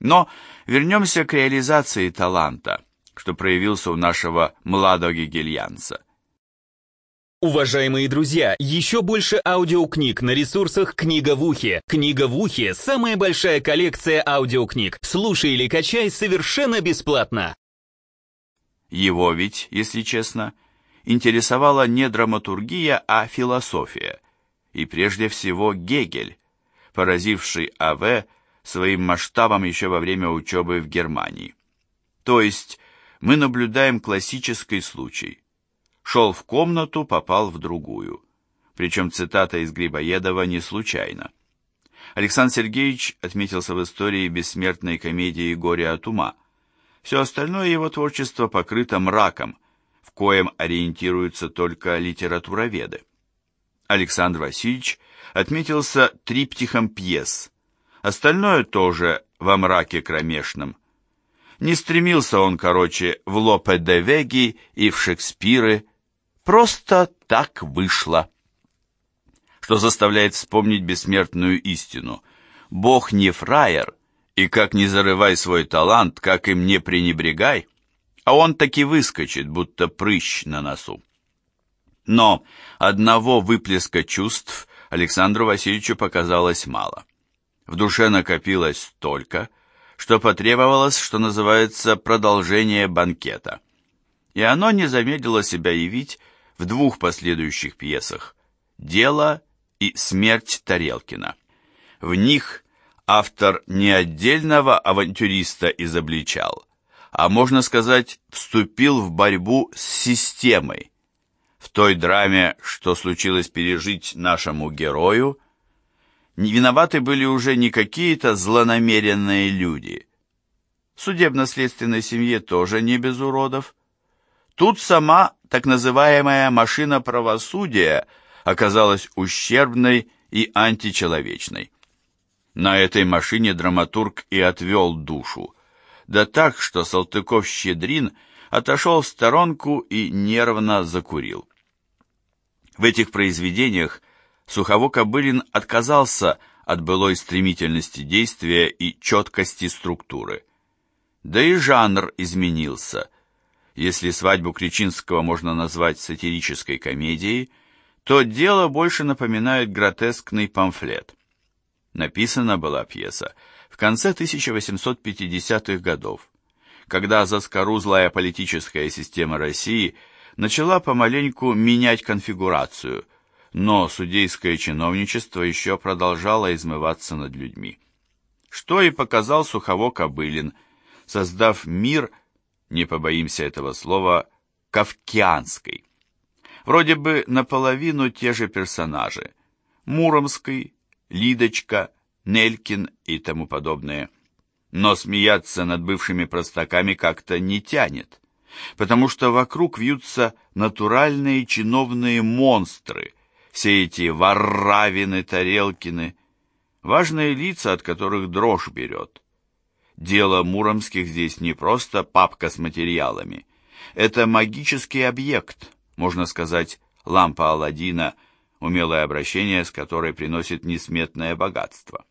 Но вернемся к реализации таланта, что проявился у нашего младого гегельянца. Уважаемые друзья, еще больше аудиокниг на ресурсах «Книга в ухе». «Книга в ухе» — самая большая коллекция аудиокниг. Слушай или качай совершенно бесплатно. Его ведь, если честно, интересовала не драматургия, а философия. И прежде всего Гегель, поразивший А.В. своим масштабом еще во время учебы в Германии. То есть мы наблюдаем классический случай – шел в комнату, попал в другую. Причем цитата из Грибоедова не случайно. Александр Сергеевич отметился в истории бессмертной комедии «Горе от ума». Все остальное его творчество покрыто мраком, в коем ориентируются только литературоведы. Александр Васильевич отметился триптихом пьес. Остальное тоже во мраке кромешном. Не стремился он, короче, в Лопе де Веги и в Шекспиры, Просто так вышло. Что заставляет вспомнить бессмертную истину. Бог не фраер, и как не зарывай свой талант, как им не пренебрегай, а он таки выскочит, будто прыщ на носу. Но одного выплеска чувств Александру Васильевичу показалось мало. В душе накопилось столько, что потребовалось, что называется, продолжение банкета. И оно не замедлило себя явить в двух последующих пьесах «Дело» и «Смерть Тарелкина». В них автор не отдельного авантюриста изобличал, а, можно сказать, вступил в борьбу с системой. В той драме, что случилось пережить нашему герою, не виноваты были уже не какие-то злонамеренные люди. В судебно-следственной семье тоже не без уродов. Тут сама так называемая машина правосудия оказалась ущербной и античеловечной. На этой машине драматург и отвел душу. Да так, что Салтыков-Щедрин отошел в сторонку и нервно закурил. В этих произведениях Сухово-Кобылин отказался от былой стремительности действия и четкости структуры. Да и жанр изменился – если свадьбу Кричинского можно назвать сатирической комедией, то дело больше напоминает гротескный памфлет. Написана была пьеса в конце 1850-х годов, когда заскорузлая политическая система России начала помаленьку менять конфигурацию, но судейское чиновничество еще продолжало измываться над людьми. Что и показал Сухово-Кобылин, создав мир – не побоимся этого слова, кавкианской. Вроде бы наполовину те же персонажи. Муромский, Лидочка, Нелькин и тому подобное. Но смеяться над бывшими простаками как-то не тянет, потому что вокруг вьются натуральные чиновные монстры, все эти Варравины, Тарелкины, важные лица, от которых дрожь берет. Дело Муромских здесь не просто папка с материалами. Это магический объект, можно сказать, лампа Аладдина, умелое обращение с которой приносит несметное богатство.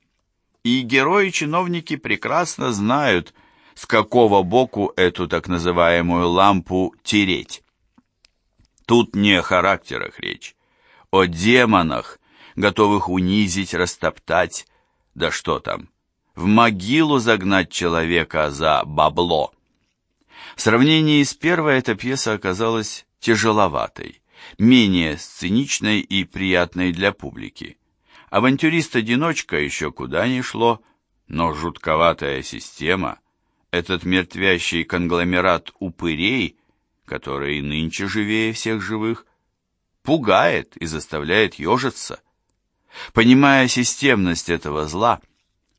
И герои-чиновники прекрасно знают, с какого боку эту так называемую лампу тереть. Тут не о характерах речь, о демонах, готовых унизить, растоптать, да что там, в могилу загнать человека за бабло. В сравнении с первой эта пьеса оказалась тяжеловатой, менее сценичной и приятной для публики. Авантюрист-одиночка еще куда ни шло, но жутковатая система, этот мертвящий конгломерат упырей, который нынче живее всех живых, пугает и заставляет ежиться. Понимая системность этого зла,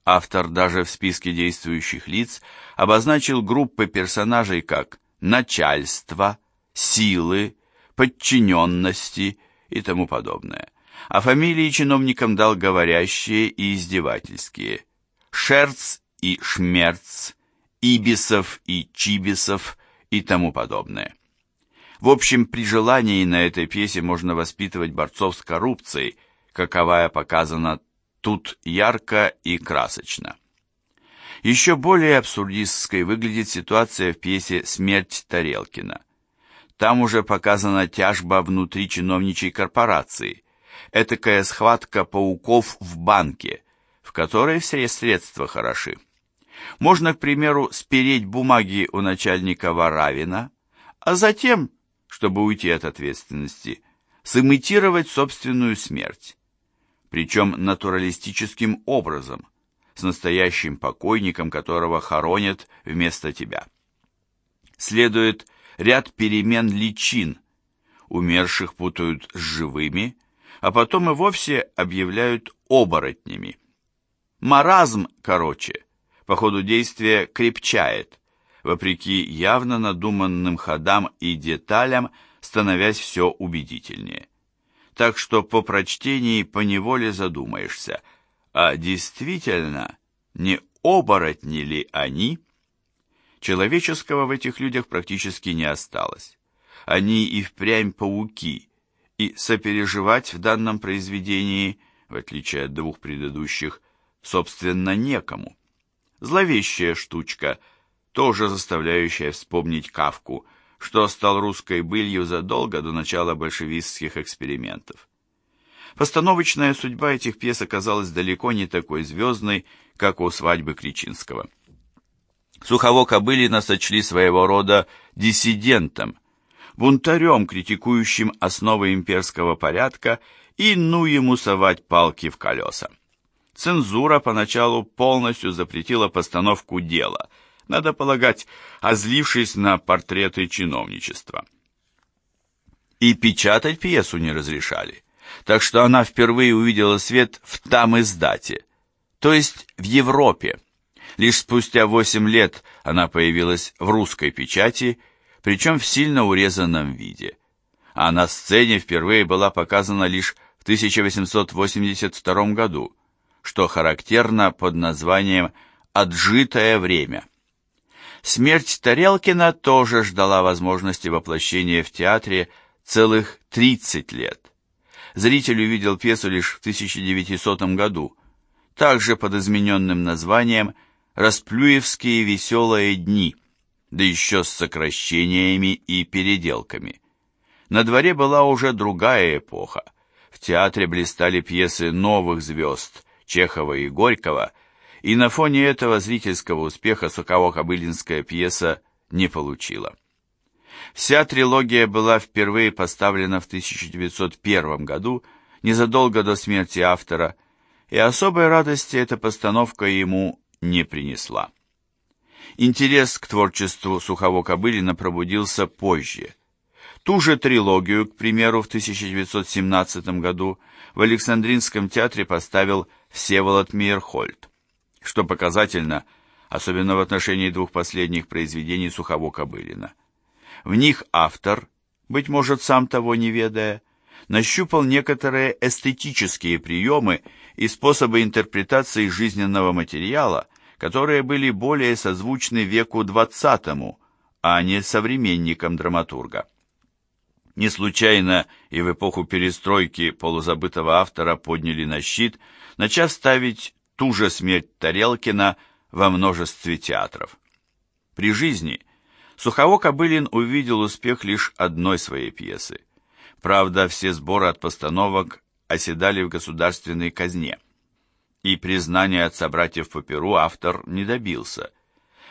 Автор даже в списке действующих лиц обозначил группы персонажей как начальство, силы, подчиненности и тому подобное. А фамилии чиновникам дал говорящие и издевательские. Шерц и Шмерц, Ибисов и Чибисов и тому подобное. В общем, при желании на этой пьесе можно воспитывать борцов с коррупцией, каковая показана тут ярко и красочно. Еще более абсурдистской выглядит ситуация в пьесе «Смерть Тарелкина». Там уже показана тяжба внутри чиновничьей корпорации, этакая схватка пауков в банке, в которой все средства хороши. Можно, к примеру, спереть бумаги у начальника Варавина, а затем, чтобы уйти от ответственности, сымитировать собственную смерть. Причем натуралистическим образом, с настоящим покойником, которого хоронят вместо тебя. Следует ряд перемен личин. Умерших путают с живыми, а потом и вовсе объявляют оборотнями. Маразм, короче, по ходу действия крепчает, вопреки явно надуманным ходам и деталям, становясь все убедительнее. Так что по прочтении поневоле задумаешься, а действительно не оборотни ли они? Человеческого в этих людях практически не осталось. Они и впрямь пауки, и сопереживать в данном произведении, в отличие от двух предыдущих, собственно, некому. Зловещая штучка, тоже заставляющая вспомнить Кавку, что стал русской былью задолго до начала большевистских экспериментов. Постановочная судьба этих пьес оказалась далеко не такой звездной, как у «Свадьбы Кричинского». Сухово-Кобылина сочли своего рода диссидентом, бунтарем, критикующим основы имперского порядка и ну ему совать палки в колеса. Цензура поначалу полностью запретила постановку дела, надо полагать, озлившись на портреты чиновничества. И печатать пьесу не разрешали, так что она впервые увидела свет в там издате, то есть в Европе. Лишь спустя восемь лет она появилась в русской печати, причем в сильно урезанном виде. А на сцене впервые была показана лишь в 1882 году, что характерно под названием «Отжитое время». Смерть Тарелкина тоже ждала возможности воплощения в театре целых 30 лет. Зритель увидел пьесу лишь в 1900 году, также под измененным названием «Расплюевские веселые дни», да еще с сокращениями и переделками. На дворе была уже другая эпоха. В театре блистали пьесы новых звезд Чехова и Горького, и на фоне этого зрительского успеха Соково-Кобылинская пьеса не получила. Вся трилогия была впервые поставлена в 1901 году, незадолго до смерти автора, и особой радости эта постановка ему не принесла. Интерес к творчеству Сухово-Кобылина пробудился позже. Ту же трилогию, к примеру, в 1917 году в Александринском театре поставил Всеволод Мейерхольд, что показательно, особенно в отношении двух последних произведений Сухово-Кобылина. В них автор, быть может, сам того не ведая, нащупал некоторые эстетические приемы и способы интерпретации жизненного материала, которые были более созвучны веку XX, а не современникам драматурга. Не случайно и в эпоху перестройки полузабытого автора подняли на щит, начав ставить ту же смерть Тарелкина во множестве театров. При жизни Сухово-Кобылин увидел успех лишь одной своей пьесы. Правда, все сборы от постановок оседали в государственной казне. И признания от собратьев по Перу автор не добился.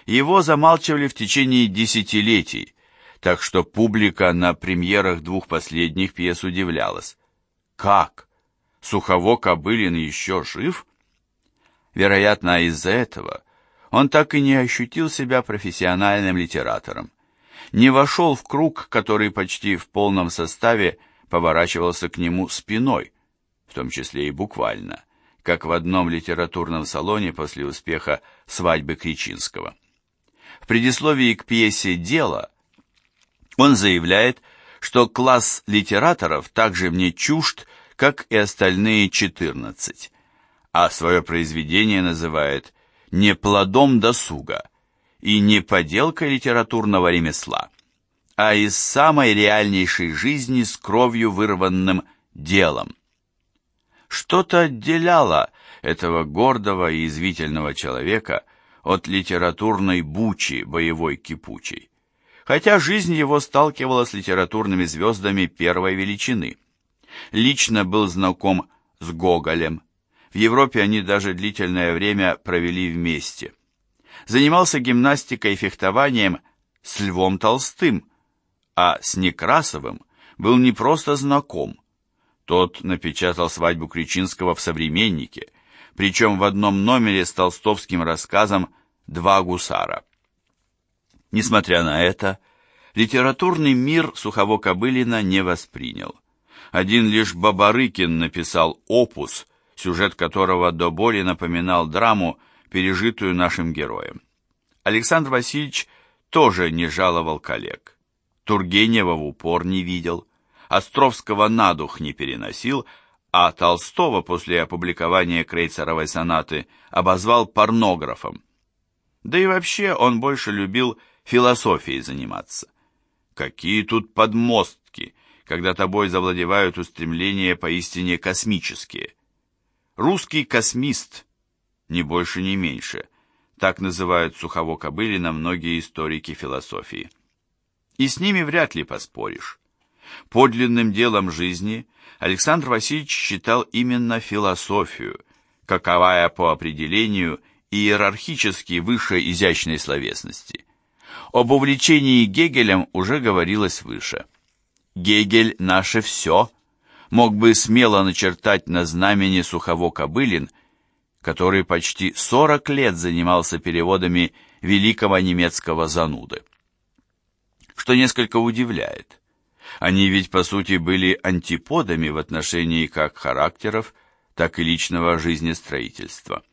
Его замалчивали в течение десятилетий, так что публика на премьерах двух последних пьес удивлялась. Как? Сухово-Кобылин еще жив? Вероятно, из-за этого он так и не ощутил себя профессиональным литератором. Не вошел в круг, который почти в полном составе поворачивался к нему спиной, в том числе и буквально, как в одном литературном салоне после успеха «Свадьбы Кричинского». В предисловии к пьесе «Дело» он заявляет, что класс литераторов также мне чужд, как и остальные 14, а свое произведение называет не плодом досуга и не поделкой литературного ремесла, а из самой реальнейшей жизни с кровью вырванным делом. Что-то отделяло этого гордого и извительного человека от литературной бучи боевой кипучей, хотя жизнь его сталкивала с литературными звездами первой величины. Лично был знаком с Гоголем, в Европе они даже длительное время провели вместе. Занимался гимнастикой и фехтованием с Львом Толстым, а с Некрасовым был не просто знаком. Тот напечатал свадьбу Кричинского в «Современнике», причем в одном номере с толстовским рассказом «Два гусара». Несмотря на это, литературный мир Сухово-Кобылина не воспринял. Один лишь Бабарыкин написал «Опус», сюжет которого до боли напоминал драму, пережитую нашим героем. Александр Васильевич тоже не жаловал коллег. Тургенева в упор не видел, Островского на дух не переносил, а Толстого после опубликования Крейцеровой сонаты обозвал порнографом. Да и вообще он больше любил философией заниматься. Какие тут подмостки, когда тобой завладевают устремления поистине космические. Русский космист, ни больше, ни меньше, так называют Сухово-Кобылина многие историки философии. И с ними вряд ли поспоришь. Подлинным делом жизни Александр Васильевич считал именно философию, каковая по определению иерархически выше изящной словесности. Об увлечении Гегелем уже говорилось выше. Гегель – наше все – мог бы смело начертать на знамени Сухово-Кобылин, который почти 40 лет занимался переводами великого немецкого зануды. Что несколько удивляет. Они ведь, по сути, были антиподами в отношении как характеров, так и личного жизнестроительства.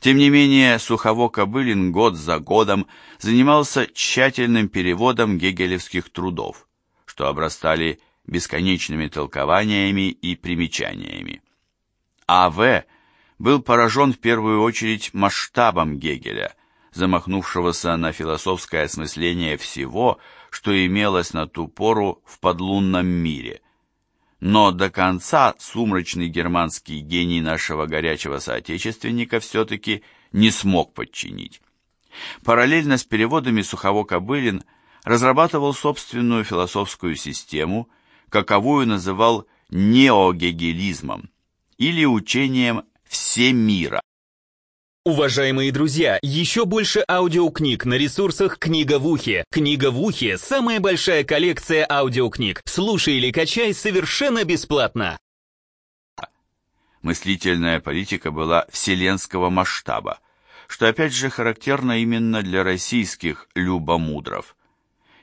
Тем не менее, Сухово-Кобылин год за годом занимался тщательным переводом гегелевских трудов, что обрастали бесконечными толкованиями и примечаниями. А.В. был поражен в первую очередь масштабом Гегеля, замахнувшегося на философское осмысление всего, что имелось на ту пору в подлунном мире. Но до конца сумрачный германский гений нашего горячего соотечественника все-таки не смог подчинить. Параллельно с переводами Сухово-Кобылин разрабатывал собственную философскую систему – каковую называл неогегелизмом или учением всемира. Уважаемые друзья, еще больше аудиокниг на ресурсах «Книга в ухе». «Книга в ухе» — самая большая коллекция аудиокниг. Слушай или качай совершенно бесплатно. Мыслительная политика была вселенского масштаба, что опять же характерно именно для российских любомудров.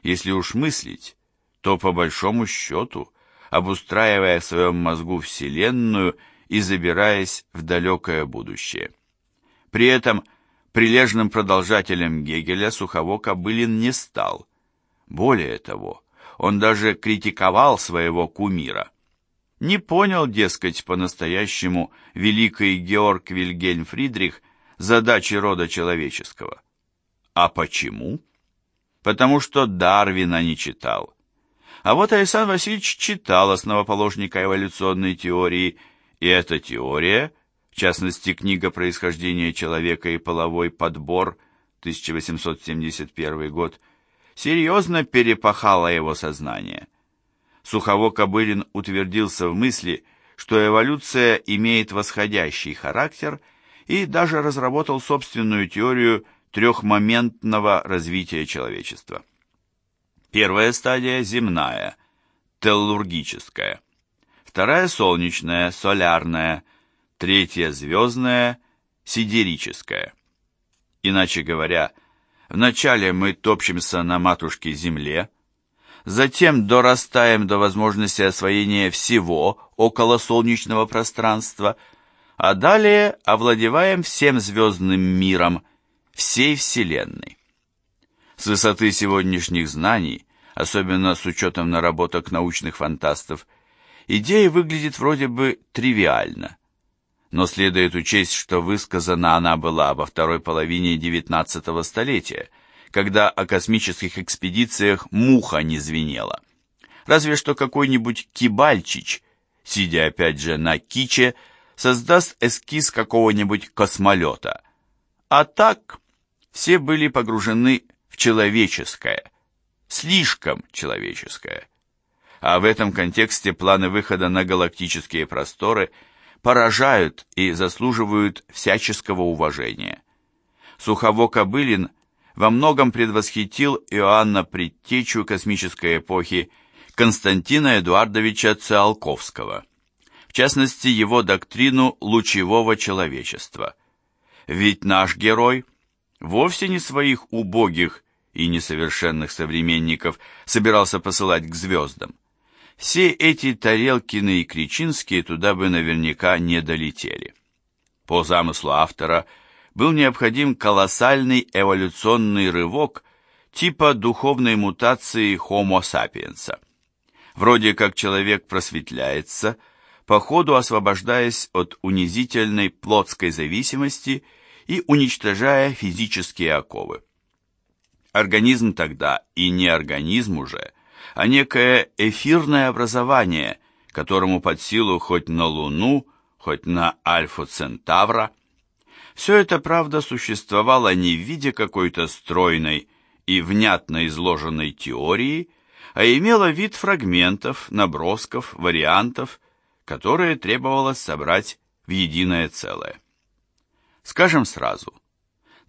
Если уж мыслить, то по большому счету, обустраивая в своем мозгу Вселенную и забираясь в далекое будущее. При этом прилежным продолжателем Гегеля Сухово-Кобылин не стал. Более того, он даже критиковал своего кумира. Не понял, дескать, по-настоящему великий Георг Вильгельм Фридрих задачи рода человеческого. А почему? Потому что Дарвина не читал а вот Александр Васильевич читал основоположника эволюционной теории, и эта теория, в частности, книга «Происхождение человека и половой подбор» 1871 год, серьезно перепахала его сознание. Сухово-Кобылин утвердился в мысли, что эволюция имеет восходящий характер и даже разработал собственную теорию трехмоментного развития человечества. Первая стадия земная, теллургическая. Вторая солнечная, солярная. Третья звездная, сидерическая. Иначе говоря, вначале мы топчемся на матушке Земле, затем дорастаем до возможности освоения всего около солнечного пространства, а далее овладеваем всем звездным миром, всей Вселенной. С высоты сегодняшних знаний, особенно с учетом наработок научных фантастов, идея выглядит вроде бы тривиально. Но следует учесть, что высказана она была во второй половине XIX столетия, когда о космических экспедициях муха не звенела. Разве что какой-нибудь Кибальчич, сидя опять же на киче, создаст эскиз какого-нибудь космолета. А так Все были погружены человеческое, слишком человеческое. А в этом контексте планы выхода на галактические просторы поражают и заслуживают всяческого уважения. Сухово-Кобылин во многом предвосхитил Иоанна Предтечу космической эпохи Константина Эдуардовича Циолковского, в частности его доктрину лучевого человечества. Ведь наш герой вовсе не своих убогих и несовершенных современников собирался посылать к звездам. Все эти Тарелкины и Кричинские туда бы наверняка не долетели. По замыслу автора был необходим колоссальный эволюционный рывок типа духовной мутации Homo sapiens. Вроде как человек просветляется, по ходу освобождаясь от унизительной плотской зависимости и уничтожая физические оковы. Организм тогда и не организм уже, а некое эфирное образование, которому под силу хоть на Луну, хоть на Альфа Центавра. Все это, правда, существовало не в виде какой-то стройной и внятно изложенной теории, а имело вид фрагментов, набросков, вариантов, которые требовалось собрать в единое целое. Скажем сразу,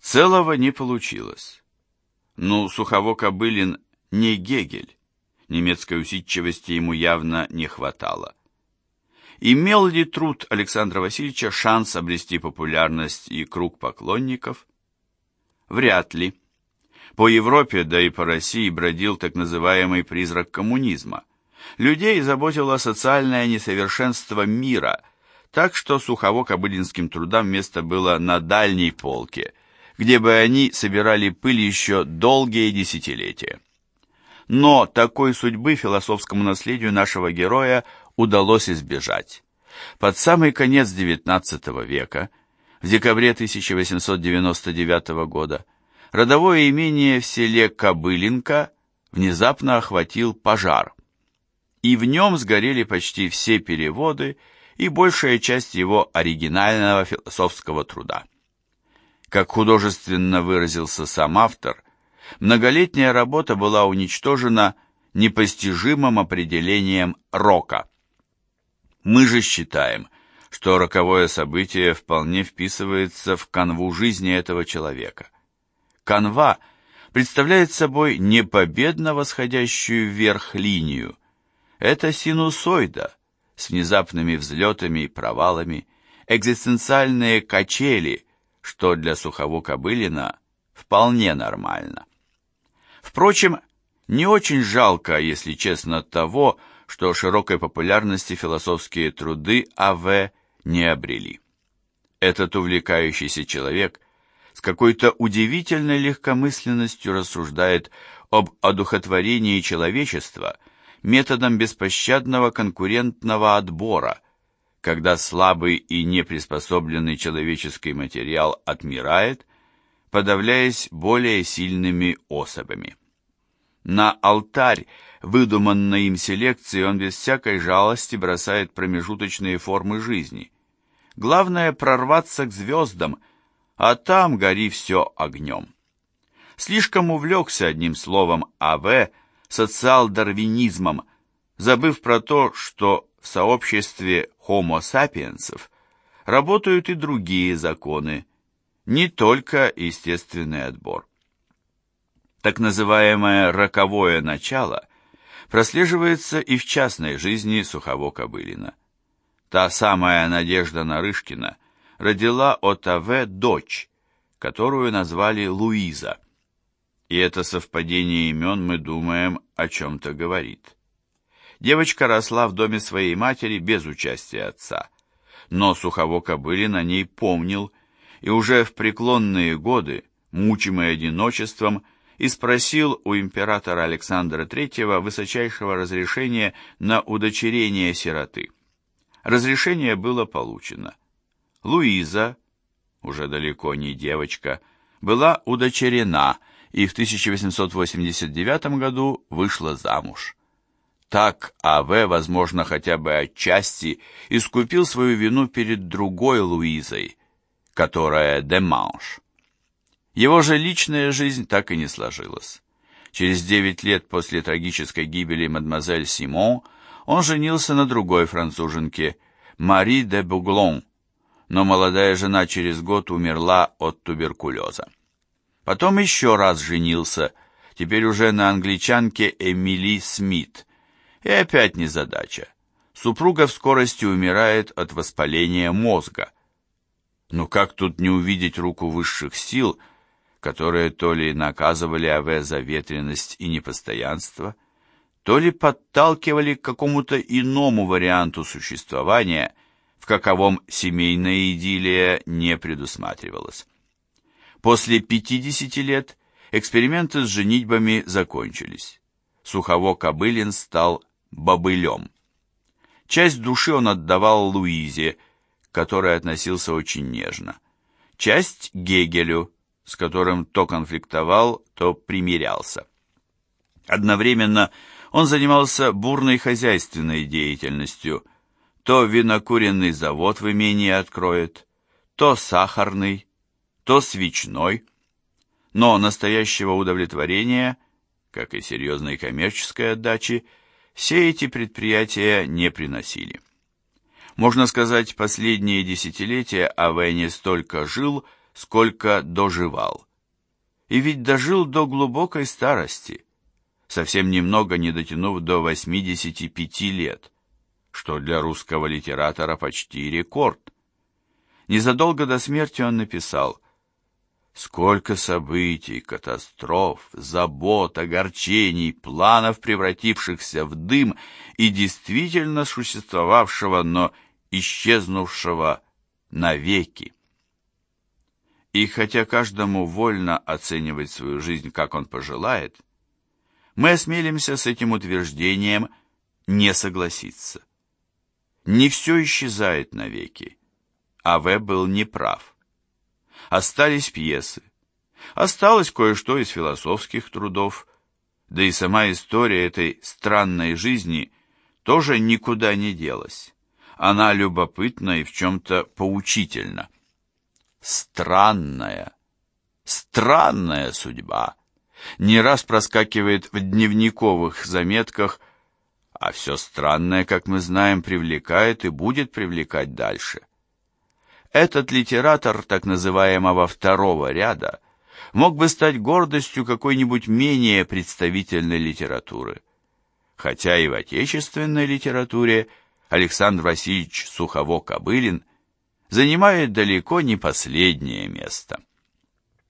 целого не получилось. Ну, Сухово-Кобылин не Гегель, немецкой усидчивости ему явно не хватало. Имел ли труд Александра Васильевича шанс обрести популярность и круг поклонников? Вряд ли. По Европе, да и по России бродил так называемый призрак коммунизма. Людей заботило социальное несовершенство мира, так что сухово-кобылинским трудам место было на дальней полке – где бы они собирали пыль еще долгие десятилетия. Но такой судьбы философскому наследию нашего героя удалось избежать. Под самый конец XIX века, в декабре 1899 года, родовое имение в селе Кобылинка внезапно охватил пожар. И в нем сгорели почти все переводы и большая часть его оригинального философского труда. Как художественно выразился сам автор, многолетняя работа была уничтожена непостижимым определением рока. Мы же считаем, что роковое событие вполне вписывается в канву жизни этого человека. Канва представляет собой не победно восходящую вверх линию, это синусоида с внезапными взлетами и провалами, экзистенциальные качели – что для Сухово-Кобылина вполне нормально. Впрочем, не очень жалко, если честно, того, что широкой популярности философские труды А.В. не обрели. Этот увлекающийся человек с какой-то удивительной легкомысленностью рассуждает об одухотворении человечества методом беспощадного конкурентного отбора – когда слабый и неприспособленный человеческий материал отмирает, подавляясь более сильными особами. На алтарь выдуманной им селекции он без всякой жалости бросает промежуточные формы жизни. Главное прорваться к звездам, а там гори все огнем. Слишком увлекся одним словом А.В. социал-дарвинизмом, забыв про то, что в сообществе sapiensов работают и другие законы, не только естественный отбор. Так называемое «роковое начало» прослеживается и в частной жизни Сухово-Кобылина. Та самая Надежда Нарышкина родила от А.В. дочь, которую назвали Луиза. И это совпадение имен, мы думаем, о чем-то говорит. Девочка росла в доме своей матери без участия отца. Но Сухово-Кобылин о ней помнил, и уже в преклонные годы, мучимый одиночеством, и спросил у императора Александра III высочайшего разрешения на удочерение сироты. Разрешение было получено. Луиза, уже далеко не девочка, была удочерена и в 1889 году вышла замуж. Так А.В., возможно, хотя бы отчасти искупил свою вину перед другой Луизой, которая Деманш. Его же личная жизнь так и не сложилась. Через девять лет после трагической гибели мадемуазель Симон он женился на другой француженке, Мари де Буглон, но молодая жена через год умерла от туберкулеза. Потом еще раз женился, теперь уже на англичанке Эмили Смит. И опять незадача. Супруга в скорости умирает от воспаления мозга. Но как тут не увидеть руку высших сил, которые то ли наказывали АВ за ветренность и непостоянство, то ли подталкивали к какому-то иному варианту существования, в каковом семейная идиллия не предусматривалась. После 50 лет эксперименты с женитьбами закончились. Сухово-Кобылин стал бобылем. Часть души он отдавал Луизе, к которой относился очень нежно. Часть Гегелю, с которым то конфликтовал, то примирялся. Одновременно он занимался бурной хозяйственной деятельностью. То винокуренный завод в имении откроет, то сахарный, то свечной. Но настоящего удовлетворения, как и серьезной коммерческой отдачи, все эти предприятия не приносили. Можно сказать, последние десятилетия Аве не столько жил, сколько доживал. И ведь дожил до глубокой старости, совсем немного не дотянув до 85 лет, что для русского литератора почти рекорд. Незадолго до смерти он написал Сколько событий, катастроф, забот, огорчений, планов, превратившихся в дым и действительно существовавшего, но исчезнувшего навеки. И хотя каждому вольно оценивать свою жизнь, как он пожелает, мы осмелимся с этим утверждением не согласиться. Не все исчезает навеки, а В был неправ остались пьесы. Осталось кое-что из философских трудов, да и сама история этой странной жизни тоже никуда не делась. Она любопытна и в чем-то поучительна. Странная, странная судьба. Не раз проскакивает в дневниковых заметках, а все странное, как мы знаем, привлекает и будет привлекать дальше. Этот литератор так называемого второго ряда мог бы стать гордостью какой-нибудь менее представительной литературы. Хотя и в отечественной литературе Александр Васильевич Сухово-Кобылин занимает далеко не последнее место.